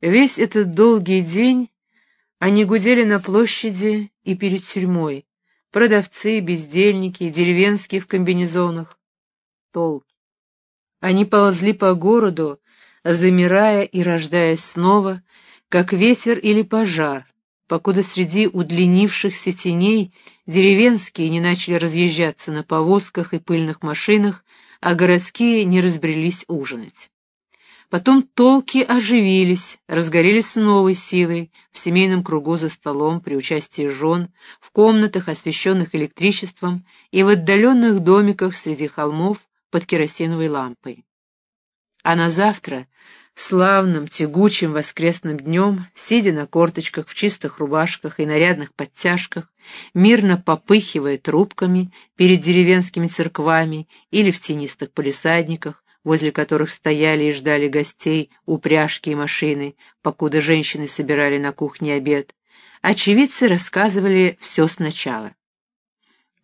Весь этот долгий день они гудели на площади и перед тюрьмой. Продавцы, бездельники, деревенские в комбинезонах. Толки. Они ползли по городу, замирая и рождаясь снова, как ветер или пожар, покуда среди удлинившихся теней деревенские не начали разъезжаться на повозках и пыльных машинах, а городские не разбрелись ужинать. Потом толки оживились, разгорелись с новой силой, в семейном кругу за столом, при участии жен, в комнатах, освещенных электричеством, и в отдаленных домиках среди холмов под керосиновой лампой. А на завтра, славным, тягучим воскресным днем, сидя на корточках в чистых рубашках и нарядных подтяжках, мирно попыхивая трубками перед деревенскими церквами или в тенистых полисадниках, возле которых стояли и ждали гостей упряжки и машины, покуда женщины собирали на кухне обед, очевидцы рассказывали все сначала.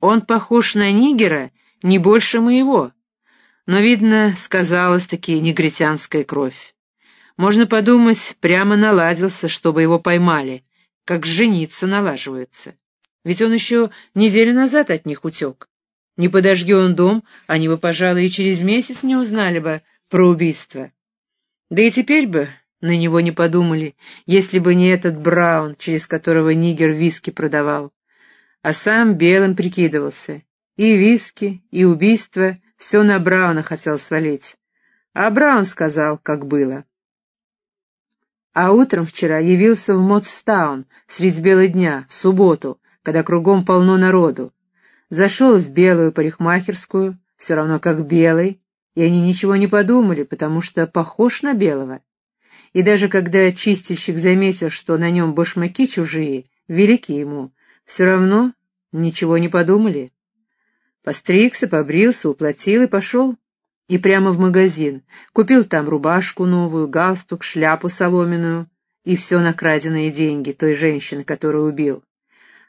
«Он похож на нигера не больше моего», но, видно, сказалась-таки негритянская кровь. Можно подумать, прямо наладился, чтобы его поймали, как жениться налаживаются. Ведь он еще неделю назад от них утек. Не подожги он дом, они бы, пожалуй, и через месяц не узнали бы про убийство. Да и теперь бы на него не подумали, если бы не этот Браун, через которого Нигер виски продавал. А сам белым прикидывался. И виски, и убийство — все на Брауна хотел свалить. А Браун сказал, как было. А утром вчера явился в Мотстаун средь бела дня, в субботу, когда кругом полно народу. Зашел в белую парикмахерскую, все равно как белый, и они ничего не подумали, потому что похож на белого. И даже когда чистильщик заметил, что на нем башмаки чужие, велики ему, все равно ничего не подумали. Постригся, побрился, уплатил и пошел. И прямо в магазин. Купил там рубашку новую, галстук, шляпу соломенную и все на краденные деньги той женщины, которую убил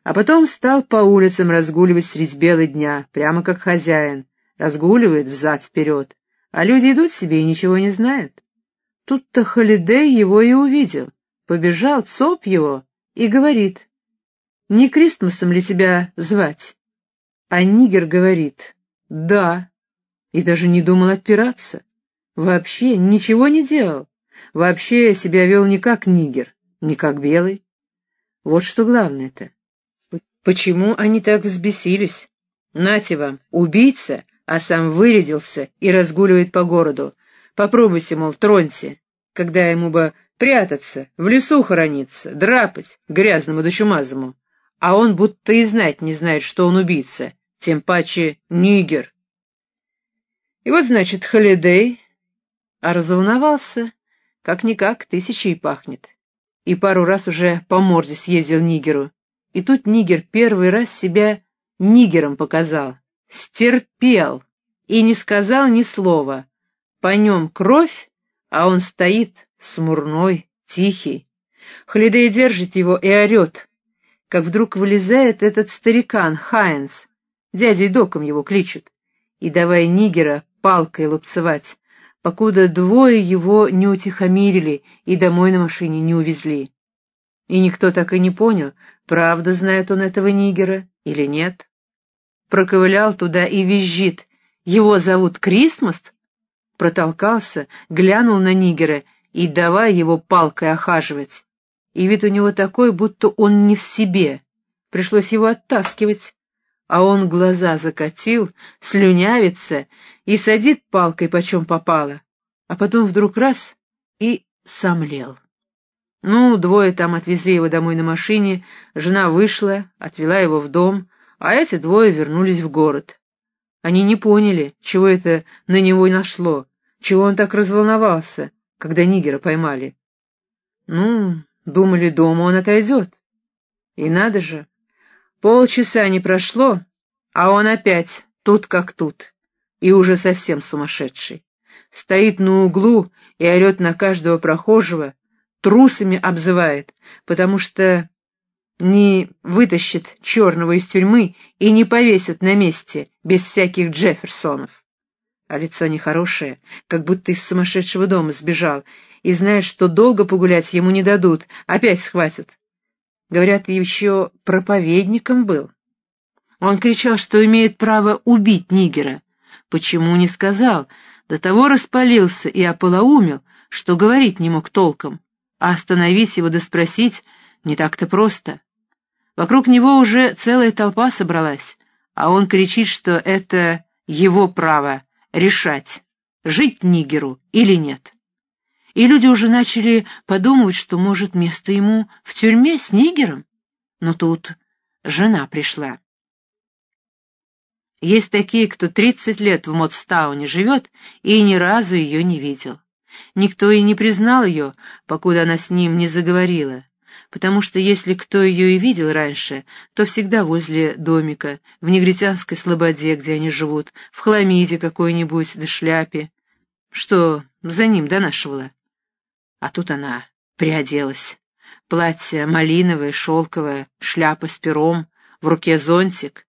а потом стал по улицам разгуливать средь бела дня, прямо как хозяин, разгуливает взад-вперед, а люди идут себе и ничего не знают. Тут-то Холидей его и увидел, побежал, цоп его, и говорит, «Не Кристмасом ли тебя звать?» А Нигер говорит, «Да», и даже не думал отпираться. Вообще ничего не делал. Вообще себя вел не как нигер, не как белый. Вот что главное-то. Почему они так взбесились? Нате вам, убийца, а сам вырядился и разгуливает по городу. Попробуйте, мол, троньте, когда ему бы прятаться, в лесу хорониться, драпать грязному да чумазому. А он будто и знать не знает, что он убийца, тем паче нигер. И вот, значит, Холидей, а разволновался, как-никак тысячей пахнет. И пару раз уже по морде съездил нигеру. И тут нигер первый раз себя нигером показал, стерпел и не сказал ни слова. По нем кровь, а он стоит смурной, тихий. Холидей держит его и орет, как вдруг вылезает этот старикан Хайнс, дядей Доком его кличут, и давай нигера палкой лупцевать, покуда двое его не утихомирили и домой на машине не увезли. И никто так и не понял, правда знает он этого нигера или нет. Проковылял туда и визжит. Его зовут Крисмас? Протолкался, глянул на нигера и давай его палкой охаживать. И вид у него такой, будто он не в себе. Пришлось его оттаскивать. А он глаза закатил, слюнявится и садит палкой почем попало. А потом вдруг раз — и сомлел. Ну, двое там отвезли его домой на машине, жена вышла, отвела его в дом, а эти двое вернулись в город. Они не поняли, чего это на него и нашло, чего он так разволновался, когда нигера поймали. Ну, думали, дома он отойдет. И надо же, полчаса не прошло, а он опять тут как тут, и уже совсем сумасшедший. Стоит на углу и орет на каждого прохожего, трусами обзывает, потому что не вытащит черного из тюрьмы и не повесит на месте без всяких Джефферсонов. А лицо нехорошее, как будто из сумасшедшего дома сбежал, и знает, что долго погулять ему не дадут, опять схватят. Говорят, еще проповедником был. Он кричал, что имеет право убить Нигера. Почему не сказал? До того распалился и ополоумел, что говорить не мог толком. А остановить его да спросить не так-то просто. Вокруг него уже целая толпа собралась, а он кричит, что это его право решать, жить Нигеру или нет. И люди уже начали подумывать, что, может, место ему в тюрьме с Нигером. Но тут жена пришла. Есть такие, кто тридцать лет в Модстауне живет и ни разу ее не видел. Никто и не признал ее, покуда она с ним не заговорила, потому что если кто ее и видел раньше, то всегда возле домика, в негритянской слободе, где они живут, в хламиде какой-нибудь, да шляпе, что за ним донашивала. А тут она приоделась. Платье малиновое, шелковое, шляпа с пером, в руке зонтик.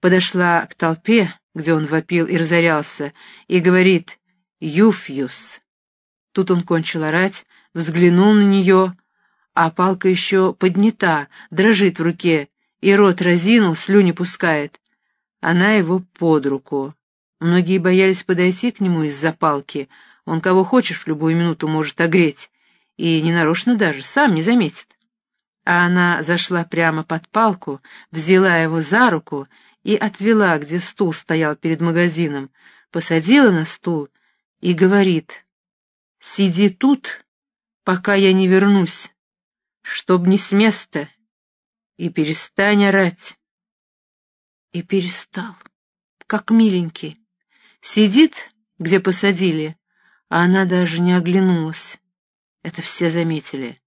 Подошла к толпе, где он вопил и разорялся, и говорит «Юфьюс». Тут он кончил орать, взглянул на нее, а палка еще поднята, дрожит в руке, и рот разинул, слюни пускает. Она его под руку. Многие боялись подойти к нему из-за палки, он кого хочешь в любую минуту может огреть, и ненарочно даже, сам не заметит. А она зашла прямо под палку, взяла его за руку и отвела, где стул стоял перед магазином, посадила на стул и говорит, «Сиди тут, пока я не вернусь, чтоб не с места, и перестань орать». И перестал, как миленький. Сидит, где посадили, а она даже не оглянулась. Это все заметили.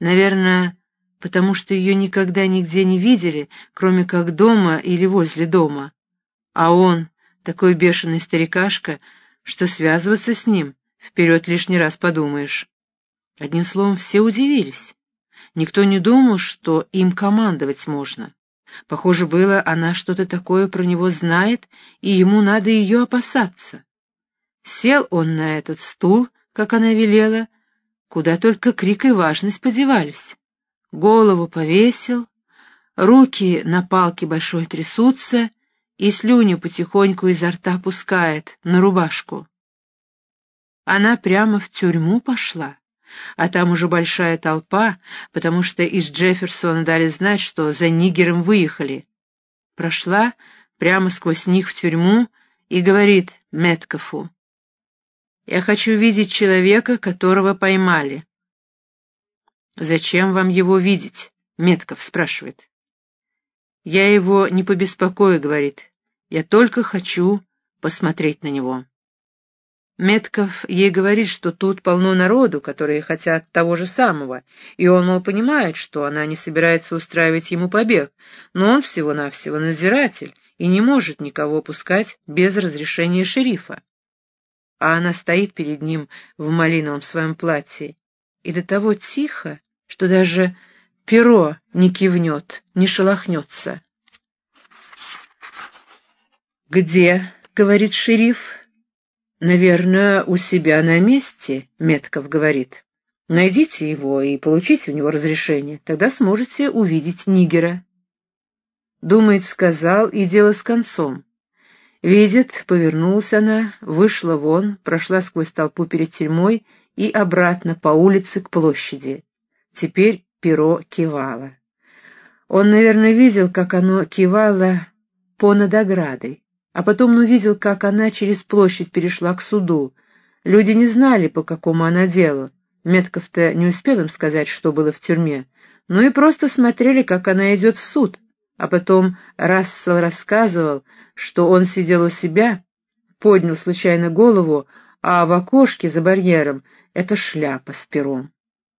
Наверное, потому что ее никогда нигде не видели, кроме как дома или возле дома. А он, такой бешеный старикашка, что связываться с ним, вперед лишний раз подумаешь. Одним словом, все удивились. Никто не думал, что им командовать можно. Похоже было, она что-то такое про него знает, и ему надо ее опасаться. Сел он на этот стул, как она велела, куда только крик и важность подевались. Голову повесил, руки на палке большой трясутся, и слюню потихоньку изо рта пускает на рубашку. Она прямо в тюрьму пошла, а там уже большая толпа, потому что из Джефферсона дали знать, что за Нигером выехали. Прошла прямо сквозь них в тюрьму и говорит Меткофу, я хочу видеть человека, которого поймали. Зачем вам его видеть? Метков спрашивает. Я его не побеспокою, говорит. Я только хочу посмотреть на него. Метков ей говорит, что тут полно народу, которые хотят того же самого, и он, мол, понимает, что она не собирается устраивать ему побег, но он всего-навсего надзиратель и не может никого пускать без разрешения шерифа а она стоит перед ним в малиновом своем платье, и до того тихо, что даже перо не кивнет, не шелохнется. «Где?» — говорит шериф. «Наверное, у себя на месте», — Метков говорит. «Найдите его и получите у него разрешение, тогда сможете увидеть Нигера». Думает, сказал, и дело с концом. Видит, повернулась она, вышла вон, прошла сквозь толпу перед тюрьмой и обратно по улице к площади. Теперь перо кивало. Он, наверное, видел, как оно кивало понад оградой, а потом увидел, как она через площадь перешла к суду. Люди не знали, по какому она делу. Метков-то не успел им сказать, что было в тюрьме, ну и просто смотрели, как она идет в суд. А потом Рассел рассказывал, что он сидел у себя, поднял случайно голову, а в окошке за барьером — это шляпа с пером.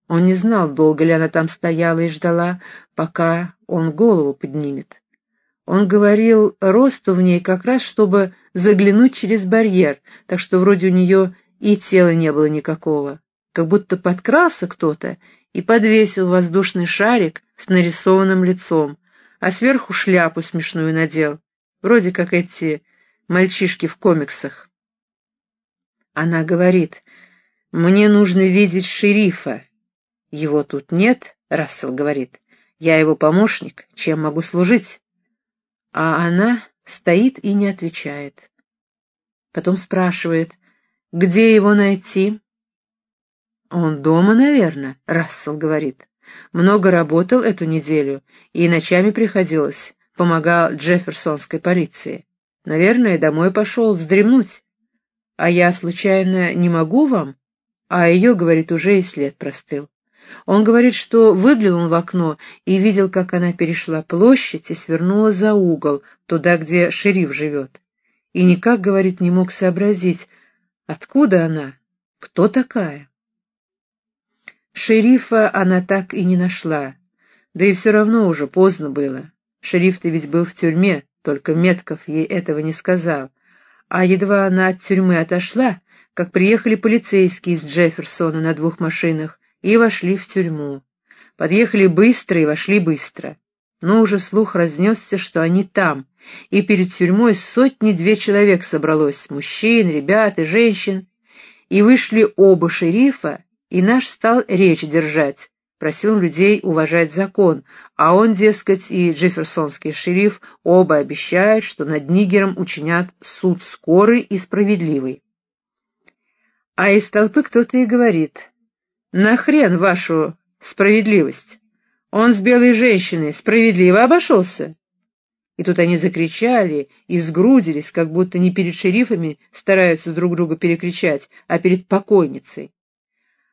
Он не знал, долго ли она там стояла и ждала, пока он голову поднимет. Он говорил росту в ней как раз, чтобы заглянуть через барьер, так что вроде у нее и тела не было никакого. Как будто подкрался кто-то и подвесил воздушный шарик с нарисованным лицом, а сверху шляпу смешную надел, вроде как эти мальчишки в комиксах. Она говорит, «Мне нужно видеть шерифа». «Его тут нет», — Рассел говорит. «Я его помощник. Чем могу служить?» А она стоит и не отвечает. Потом спрашивает, где его найти? «Он дома, наверное», — Рассел говорит. «Много работал эту неделю, и ночами приходилось, помогал Джефферсонской полиции. Наверное, домой пошел вздремнуть. А я, случайно, не могу вам?» А ее, говорит, уже и след простыл. Он говорит, что выглянул в окно и видел, как она перешла площадь и свернула за угол, туда, где шериф живет. И никак, говорит, не мог сообразить, откуда она, кто такая. Шерифа она так и не нашла, да и все равно уже поздно было. Шериф-то ведь был в тюрьме, только Метков ей этого не сказал. А едва она от тюрьмы отошла, как приехали полицейские из Джефферсона на двух машинах и вошли в тюрьму. Подъехали быстро и вошли быстро. Но уже слух разнесся, что они там, и перед тюрьмой сотни-две человек собралось, мужчин, ребят и женщин. И вышли оба шерифа, и наш стал речь держать, просил людей уважать закон, а он, дескать, и джефферсонский шериф оба обещают, что над Нигером учинят суд скорый и справедливый. А из толпы кто-то и говорит, «Нахрен вашу справедливость? Он с белой женщиной справедливо обошелся». И тут они закричали и сгрудились, как будто не перед шерифами стараются друг друга перекричать, а перед покойницей.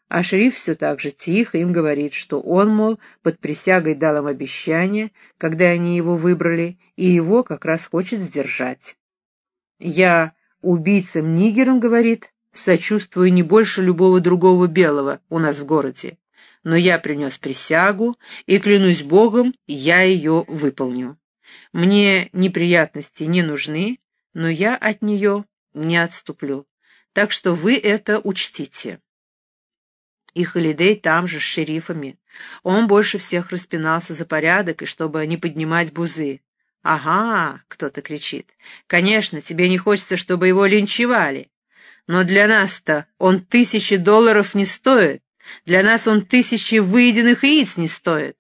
А шериф все так же тихо им говорит, что он, мол, под присягой дал им обещание, когда они его выбрали, и его как раз хочет сдержать. «Я убийцам-нигерам, — говорит, — сочувствую не больше любого другого белого у нас в городе, но я принес присягу, и, клянусь Богом, я ее выполню. Мне неприятности не нужны, но я от нее не отступлю, так что вы это учтите». И Холидей там же, с шерифами. Он больше всех распинался за порядок и чтобы не поднимать бузы. «Ага», — кто-то кричит, — «конечно, тебе не хочется, чтобы его линчевали. Но для нас-то он тысячи долларов не стоит. Для нас он тысячи выеденных яиц не стоит».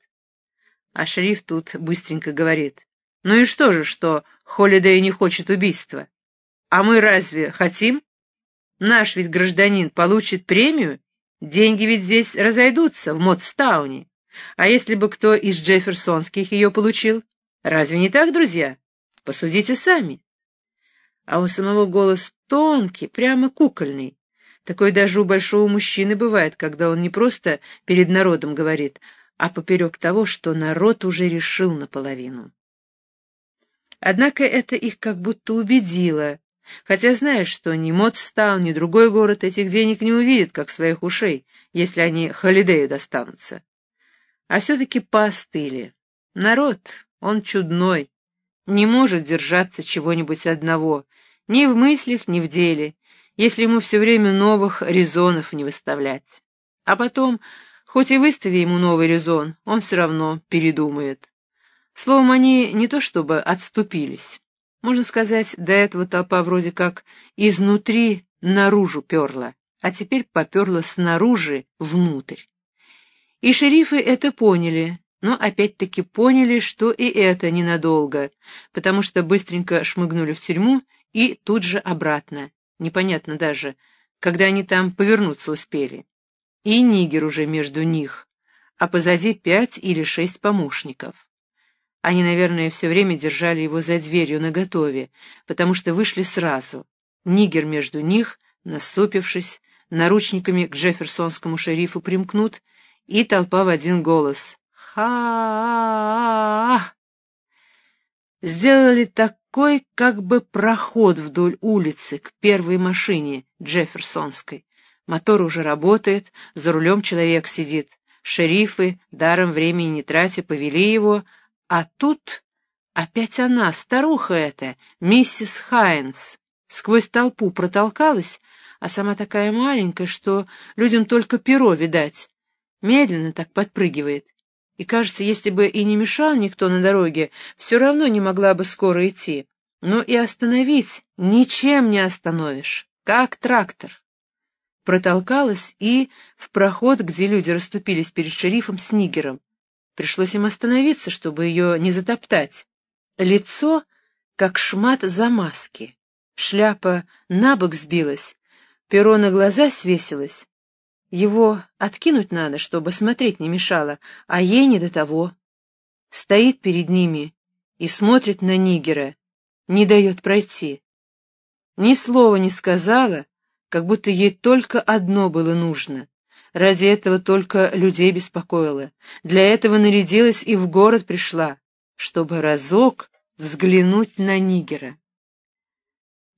А шериф тут быстренько говорит, «Ну и что же, что Холидей не хочет убийства? А мы разве хотим? Наш ведь гражданин получит премию Деньги ведь здесь разойдутся, в Модстауне. А если бы кто из Джефферсонских ее получил? Разве не так, друзья? Посудите сами. А у самого голос тонкий, прямо кукольный. Такой даже у большого мужчины бывает, когда он не просто перед народом говорит, а поперек того, что народ уже решил наполовину. Однако это их как будто убедило, Хотя знаешь, что ни Модстаун, ни другой город этих денег не увидит, как своих ушей, если они Холидею достанутся. А все-таки поостыли. Народ, он чудной, не может держаться чего-нибудь одного, ни в мыслях, ни в деле, если ему все время новых резонов не выставлять. А потом, хоть и выстави ему новый резон, он все равно передумает. Словом, они не то чтобы отступились, можно сказать, до этого толпа вроде как изнутри наружу перла, а теперь поперла снаружи внутрь. И шерифы это поняли, но опять-таки поняли, что и это ненадолго, потому что быстренько шмыгнули в тюрьму и тут же обратно. Непонятно даже, когда они там повернуться успели. И нигер уже между них, а позади пять или шесть помощников. Они, наверное, все время держали его за дверью наготове, потому что вышли сразу. Нигер между них, насупившись, наручниками к джефферсонскому шерифу примкнут, и толпа в один голос. ха Сделали такой как бы проход вдоль улицы к первой машине Джефферсонской. Мотор уже работает, за рулем человек сидит. Шерифы, даром времени не тратя, повели его, а тут опять она, старуха эта, миссис Хайнс, сквозь толпу протолкалась, а сама такая маленькая, что людям только перо видать. Медленно так подпрыгивает. И, кажется, если бы и не мешал никто на дороге, все равно не могла бы скоро идти. Но и остановить ничем не остановишь, как трактор. протолкалась и в проход, где люди расступились перед шерифом с. Пришлось им остановиться, чтобы ее не затоптать. Лицо, как шмат замазки. Шляпа на бок сбилась, перо на глаза свесилось. Его откинуть надо, чтобы смотреть не мешало, а ей не до того. Стоит перед ними и смотрит на Нигера, не дает пройти. Ни слова не сказала, как будто ей только одно было нужно. Ради этого только людей беспокоила. Для этого нарядилась и в город пришла, чтобы разок взглянуть на Нигера.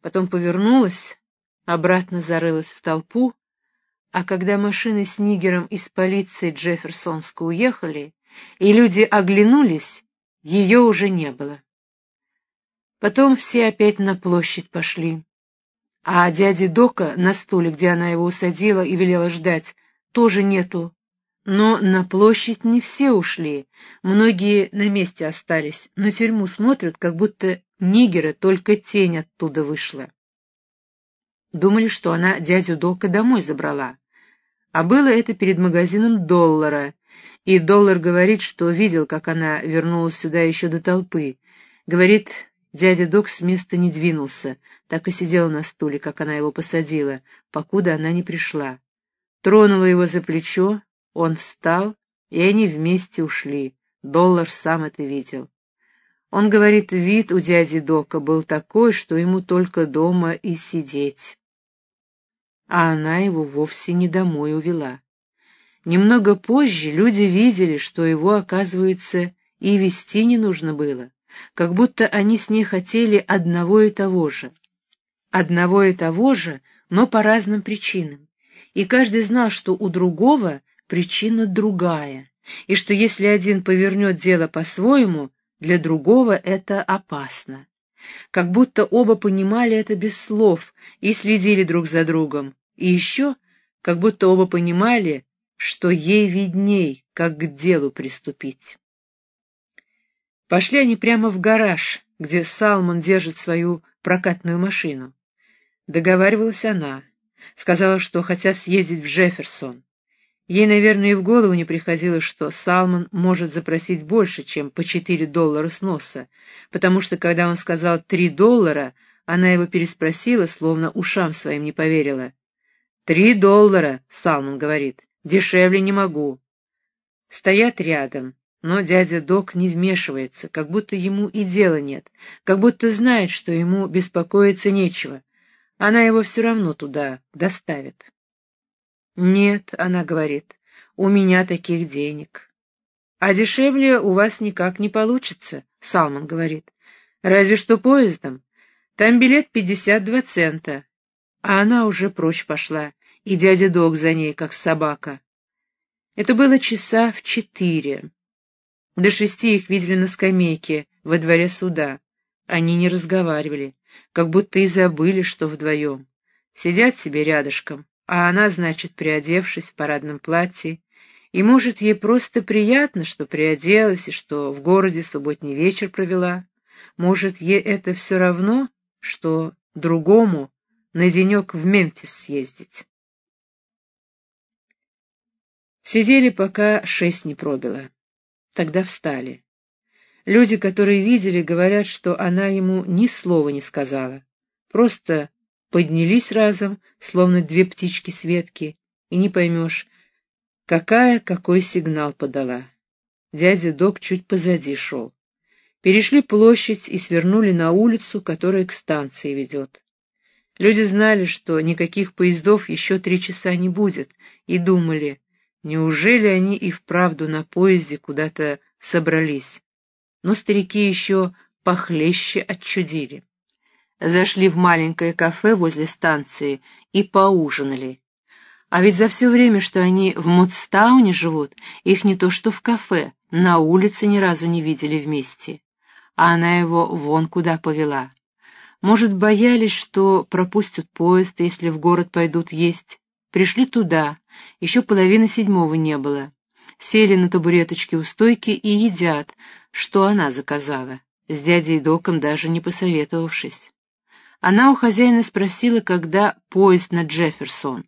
Потом повернулась, обратно зарылась в толпу, а когда машины с Нигером из полиции Джефферсонска уехали, и люди оглянулись, ее уже не было. Потом все опять на площадь пошли. А дяди Дока на стуле, где она его усадила и велела ждать, тоже нету. Но на площадь не все ушли, многие на месте остались, на тюрьму смотрят, как будто нигера только тень оттуда вышла. Думали, что она дядю Дока домой забрала. А было это перед магазином доллара, и доллар говорит, что видел, как она вернулась сюда еще до толпы. Говорит, дядя Док с места не двинулся, так и сидел на стуле, как она его посадила, покуда она не пришла. Тронула его за плечо, он встал, и они вместе ушли. Доллар сам это видел. Он говорит, вид у дяди Дока был такой, что ему только дома и сидеть. А она его вовсе не домой увела. Немного позже люди видели, что его, оказывается, и вести не нужно было, как будто они с ней хотели одного и того же. Одного и того же, но по разным причинам. И каждый знал, что у другого причина другая, и что если один повернет дело по-своему, для другого это опасно. Как будто оба понимали это без слов и следили друг за другом, и еще, как будто оба понимали, что ей видней, как к делу приступить. Пошли они прямо в гараж, где Салмон держит свою прокатную машину. Договаривалась она, сказала, что хотят съездить в Джефферсон. Ей, наверное, и в голову не приходило, что Салмон может запросить больше, чем по четыре доллара с носа, потому что, когда он сказал три доллара, она его переспросила, словно ушам своим не поверила. «Три доллара», — Салмон говорит, — «дешевле не могу». Стоят рядом, но дядя Док не вмешивается, как будто ему и дела нет, как будто знает, что ему беспокоиться нечего. Она его все равно туда доставит. «Нет», — она говорит, — «у меня таких денег». «А дешевле у вас никак не получится», — Салман говорит. «Разве что поездом. Там билет пятьдесят два цента». А она уже прочь пошла, и дядя Дог за ней, как собака. Это было часа в четыре. До шести их видели на скамейке во дворе суда. Они не разговаривали, как будто и забыли, что вдвоем. Сидят себе рядышком, а она, значит, приодевшись в парадном платье, и, может, ей просто приятно, что приоделась и что в городе субботний вечер провела. Может, ей это все равно, что другому на денек в Мемфис съездить. Сидели, пока шесть не пробило. Тогда встали. Люди, которые видели, говорят, что она ему ни слова не сказала. Просто поднялись разом, словно две птички с ветки, и не поймешь, какая какой сигнал подала. Дядя Док чуть позади шел. Перешли площадь и свернули на улицу, которая к станции ведет. Люди знали, что никаких поездов еще три часа не будет, и думали, неужели они и вправду на поезде куда-то собрались. Но старики еще похлеще отчудили зашли в маленькое кафе возле станции и поужинали. А ведь за все время, что они в Мудстауне живут, их не то что в кафе, на улице ни разу не видели вместе. А она его вон куда повела. Может, боялись, что пропустят поезд, если в город пойдут есть. Пришли туда, еще половины седьмого не было. Сели на табуреточке у стойки и едят, что она заказала, с дядей Доком даже не посоветовавшись. Она у хозяина спросила, когда поезд на Джефферсон.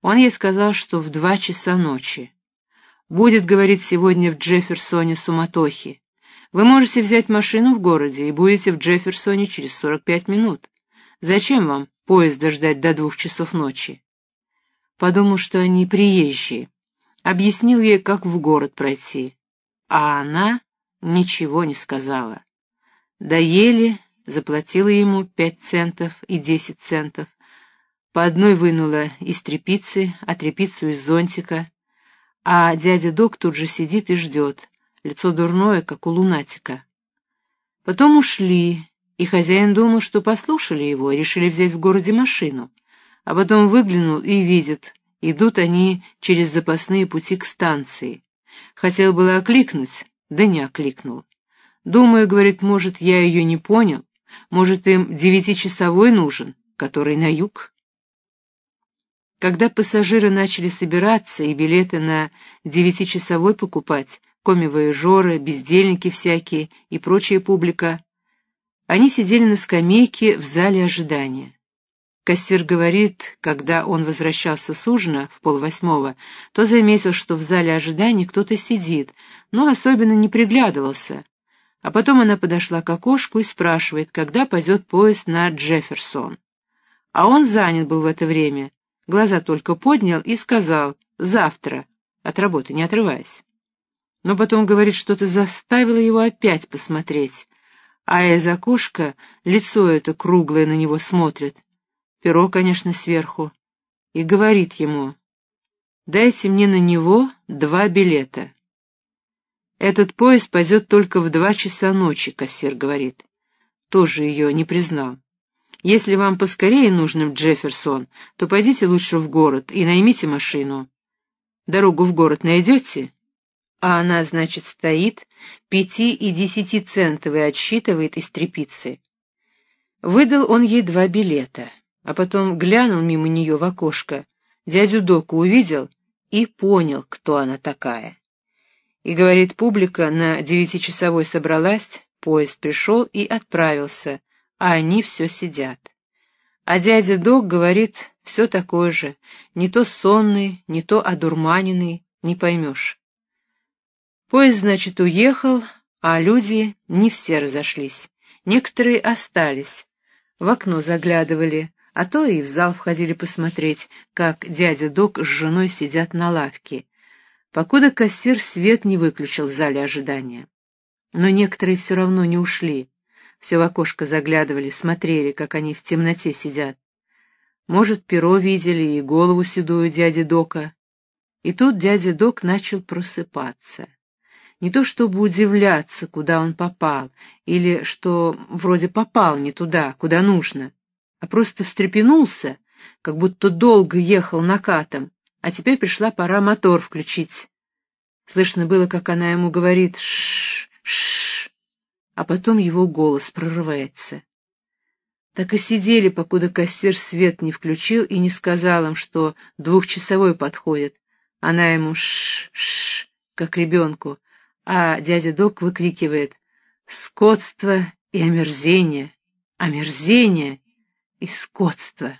Он ей сказал, что в два часа ночи. Будет, говорит, сегодня в Джефферсоне суматохи. Вы можете взять машину в городе и будете в Джефферсоне через 45 минут. Зачем вам поезда ждать до двух часов ночи? Подумал, что они приезжие. Объяснил ей, как в город пройти. А она ничего не сказала. Доели, заплатила ему пять центов и десять центов. По одной вынула из трепицы, а трепицу из зонтика. А дядя Док тут же сидит и ждет, лицо дурное, как у лунатика. Потом ушли, и хозяин думал, что послушали его, решили взять в городе машину. А потом выглянул и видит, идут они через запасные пути к станции. Хотел было окликнуть, да не окликнул. Думаю, говорит, может, я ее не понял, может, им девятичасовой нужен, который на юг. Когда пассажиры начали собираться и билеты на девятичасовой покупать, коми-вояжеры, бездельники всякие и прочая публика, они сидели на скамейке в зале ожидания. Кассир говорит, когда он возвращался с ужина в полвосьмого, то заметил, что в зале ожидания кто-то сидит, но особенно не приглядывался. А потом она подошла к окошку и спрашивает, когда пойдет поезд на Джефферсон. А он занят был в это время, глаза только поднял и сказал «завтра», от работы не отрываясь. Но потом, говорит, что-то заставило его опять посмотреть, а из окошка лицо это круглое на него смотрит, перо, конечно, сверху, и говорит ему, «Дайте мне на него два билета». «Этот поезд пойдет только в два часа ночи», — кассир говорит. Тоже ее не признал. «Если вам поскорее нужно в Джефферсон, то пойдите лучше в город и наймите машину. Дорогу в город найдете?» А она, значит, стоит, пяти- и десятицентовые отсчитывает из трепицы. Выдал он ей два билета, а потом глянул мимо нее в окошко, дядю Доку увидел и понял, кто она такая. И, говорит, публика на девятичасовой собралась, поезд пришел и отправился, а они все сидят. А дядя Док говорит, все такое же, не то сонный, не то одурманенный, не поймешь. Поезд, значит, уехал, а люди не все разошлись. Некоторые остались, в окно заглядывали, а то и в зал входили посмотреть, как дядя Док с женой сидят на лавке, покуда кассир свет не выключил в зале ожидания. Но некоторые все равно не ушли, все в окошко заглядывали, смотрели, как они в темноте сидят. Может, перо видели и голову седую дяди Дока. И тут дядя Док начал просыпаться не то чтобы удивляться, куда он попал, или что вроде попал не туда, куда нужно, а просто встрепенулся, как будто долго ехал накатом, а теперь пришла пора мотор включить. Слышно было, как она ему говорит «шш, шш», а потом его голос прорывается. Так и сидели, покуда кассир свет не включил и не сказал им, что двухчасовой подходит. Она ему «шш, как ребенку, а дядя Док выкрикивает «Скотство и омерзение! Омерзение и скотство!»